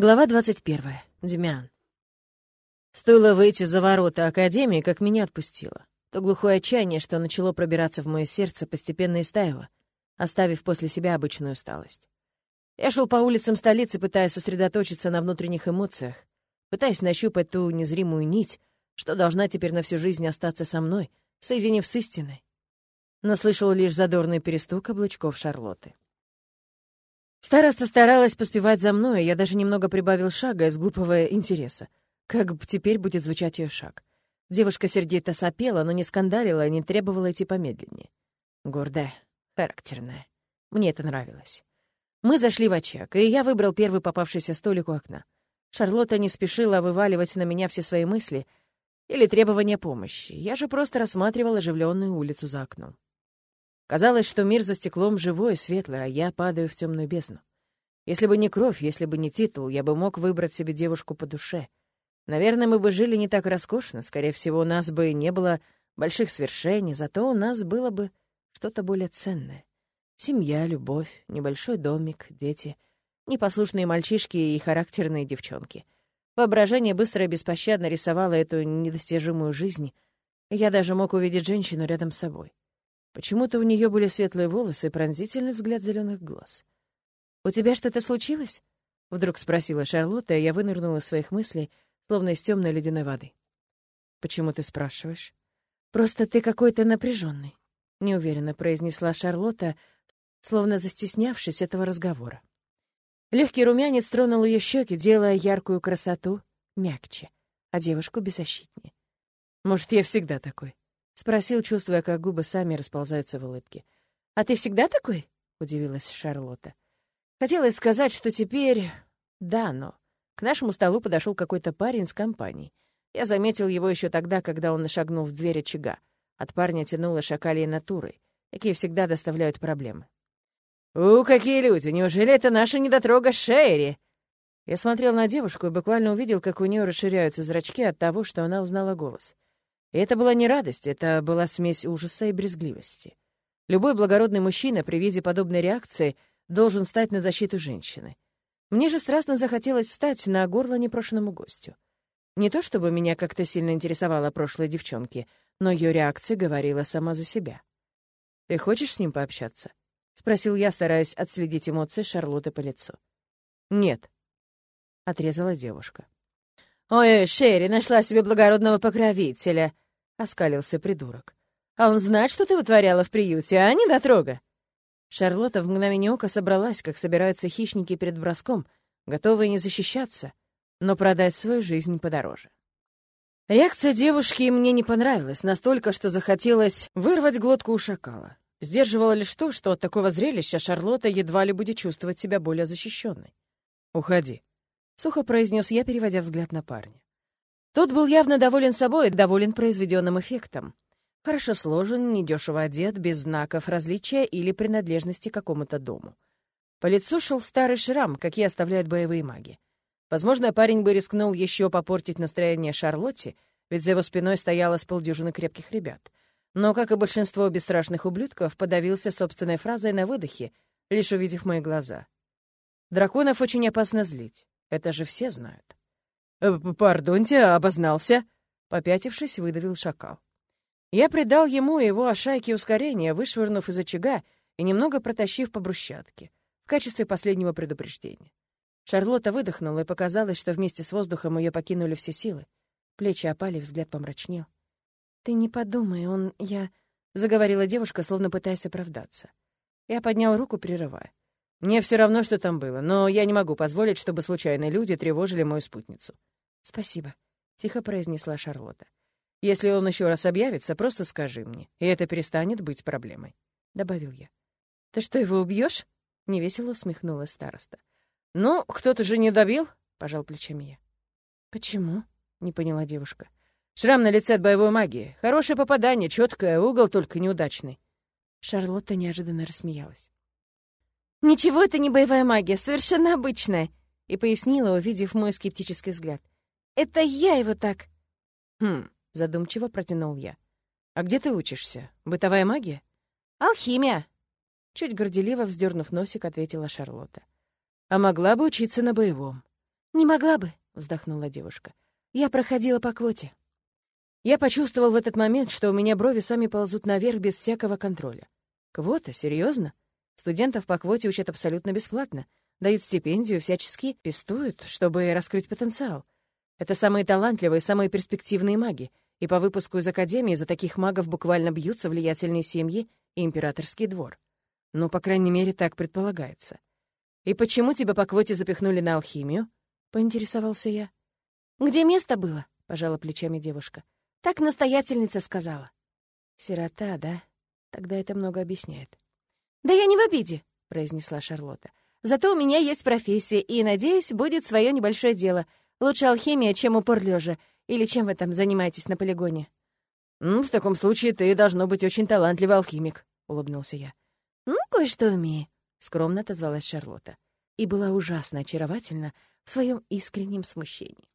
Глава 21. Демян. Стоило выйти за ворота Академии, как меня отпустило. То глухое отчаяние, что начало пробираться в мое сердце, постепенно истаяло, оставив после себя обычную усталость. Я шел по улицам столицы, пытаясь сосредоточиться на внутренних эмоциях, пытаясь нащупать ту незримую нить, что должна теперь на всю жизнь остаться со мной, соединив с истиной. Но слышал лишь задорный перестук облачков Шарлотты. Староста старалась поспевать за мной, я даже немного прибавил шага из глупого интереса. Как теперь будет звучать ее шаг? Девушка сердито сопела, но не скандалила и не требовала идти помедленнее. Гордая, характерная. Мне это нравилось. Мы зашли в очаг, и я выбрал первый попавшийся столик у окна. Шарлотта не спешила вываливать на меня все свои мысли или требования помощи. Я же просто рассматривал оживленную улицу за окном. Казалось, что мир за стеклом живой и светлый, а я падаю в темную бездну. Если бы не кровь, если бы не титул, я бы мог выбрать себе девушку по душе. Наверное, мы бы жили не так роскошно, скорее всего, у нас бы не было больших свершений, зато у нас было бы что-то более ценное. Семья, любовь, небольшой домик, дети, непослушные мальчишки и характерные девчонки. Воображение быстро и беспощадно рисовало эту недостижимую жизнь, я даже мог увидеть женщину рядом с собой. Почему-то у нее были светлые волосы и пронзительный взгляд зеленых глаз. «У тебя что-то случилось?» — вдруг спросила Шарлотта, и я вынырнула из своих мыслей, словно из темной ледяной воды. «Почему ты спрашиваешь?» «Просто ты какой-то напряженный», — неуверенно произнесла Шарлотта, словно застеснявшись этого разговора. Легкий румянец тронул ее щеки, делая яркую красоту мягче, а девушку беззащитнее. «Может, я всегда такой?» Спросил, чувствуя, как губы сами расползаются в улыбке. «А ты всегда такой?» — удивилась Шарлотта. Хотелось сказать, что теперь... Да, но... К нашему столу подошел какой-то парень с компанией. Я заметил его еще тогда, когда он шагнул в дверь очага. От парня тянуло шакалией натурой, какие всегда доставляют проблемы. «У, какие люди! Неужели это наша недотрога Шерри?» Я смотрел на девушку и буквально увидел, как у нее расширяются зрачки от того, что она узнала голос. Это была не радость, это была смесь ужаса и брезгливости. Любой благородный мужчина при виде подобной реакции должен стать на защиту женщины. Мне же страстно захотелось встать на горло непрошенному гостю. Не то чтобы меня как-то сильно интересовала прошлой девчонки, но ее реакция говорила сама за себя. «Ты хочешь с ним пообщаться?» — спросил я, стараясь отследить эмоции Шарлотты по лицу. «Нет», — отрезала девушка. «Ой, Шерри нашла себе благородного покровителя», — оскалился придурок. «А он знает, что ты вытворяла в приюте, а не дотрога?» Шарлотта в мгновение ока собралась, как собираются хищники перед броском, готовые не защищаться, но продать свою жизнь подороже. Реакция девушки мне не понравилась, настолько, что захотелось вырвать глотку у шакала. Сдерживало лишь то, что от такого зрелища Шарлотта едва ли будет чувствовать себя более защищенной. «Уходи», сухо произнес я, переводя взгляд на парня. Тот был явно доволен собой и доволен произведенным эффектом. Хорошо сложен, недешево одет, без знаков различия или принадлежности к какому-то дому. По лицу шел старый шрам, какие оставляют боевые маги. Возможно, парень бы рискнул еще попортить настроение Шарлотте, ведь за его спиной стояло с полдюжины крепких ребят. Но, как и большинство бесстрашных ублюдков, подавился собственной фразой на выдохе, лишь увидев мои глаза. Драконов очень опасно злить. Это же все знают. «Э, «Пардоньте, обознался», — попятившись, выдавил шакал. Я придал ему и его ошайке ускорение, вышвырнув из очага и немного протащив по брусчатке, в качестве последнего предупреждения. Шарлотта выдохнула, и показалось, что вместе с воздухом ее покинули все силы. Плечи опали, взгляд помрачнел. «Ты не подумай, он... я...» — заговорила девушка, словно пытаясь оправдаться. Я поднял руку, прерывая. Мне все равно, что там было, но я не могу позволить, чтобы случайные люди тревожили мою спутницу. Спасибо, тихо произнесла Шарлотта. Если он еще раз объявится, просто скажи мне, и это перестанет быть проблемой, добавил я. Ты что, его убьешь? невесело усмехнулась староста. Ну, кто-то же не добил, пожал плечами я. Почему? не поняла девушка. Шрам на лице от боевой магии. Хорошее попадание, четкое, угол только неудачный. Шарлотта неожиданно рассмеялась. «Ничего, это не боевая магия, совершенно обычная», — и пояснила, увидев мой скептический взгляд. «Это я его так...» «Хм», — задумчиво протянул я. «А где ты учишься? Бытовая магия?» «Алхимия», — чуть горделиво вздернув носик, ответила Шарлотта. «А могла бы учиться на боевом». «Не могла бы», — вздохнула девушка. «Я проходила по квоте». Я почувствовал в этот момент, что у меня брови сами ползут наверх без всякого контроля. Квота? Серьезно? Студентов по квоте учат абсолютно бесплатно. Дают стипендию, всячески пестуют, чтобы раскрыть потенциал. Это самые талантливые, самые перспективные маги. И по выпуску из Академии за таких магов буквально бьются влиятельные семьи и императорский двор. Ну, по крайней мере, так предполагается. «И почему тебя по квоте запихнули на алхимию?» — поинтересовался я. «Где место было?» — пожала плечами девушка. «Так настоятельница сказала». «Сирота, да? Тогда это много объясняет». «Да я не в обиде», — произнесла Шарлотта. «Зато у меня есть профессия, и, надеюсь, будет свое небольшое дело. Лучше алхимия, чем упор лежа. Или чем вы там занимаетесь на полигоне?» «Ну, в таком случае ты должно быть очень талантливый алхимик», — улыбнулся я. «Ну, кое-что умею», — скромно отозвалась Шарлотта. И была ужасно очаровательна в своем искреннем смущении.